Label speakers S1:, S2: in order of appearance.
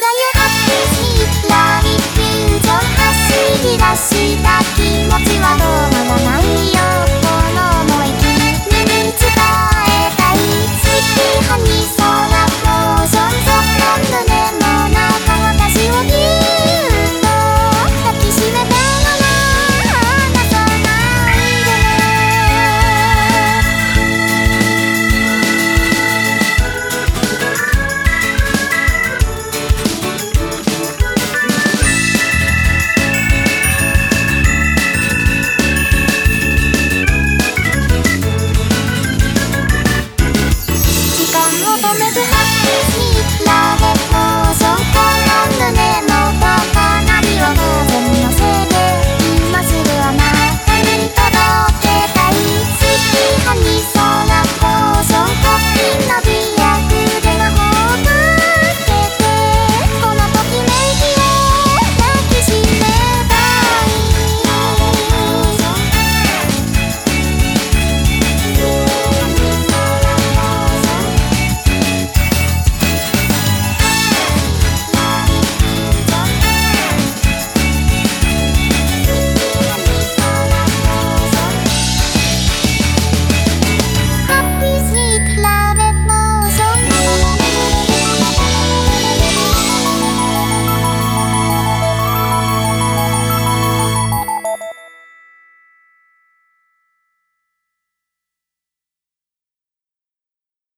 S1: ラよハッピーシーラーにー走り出し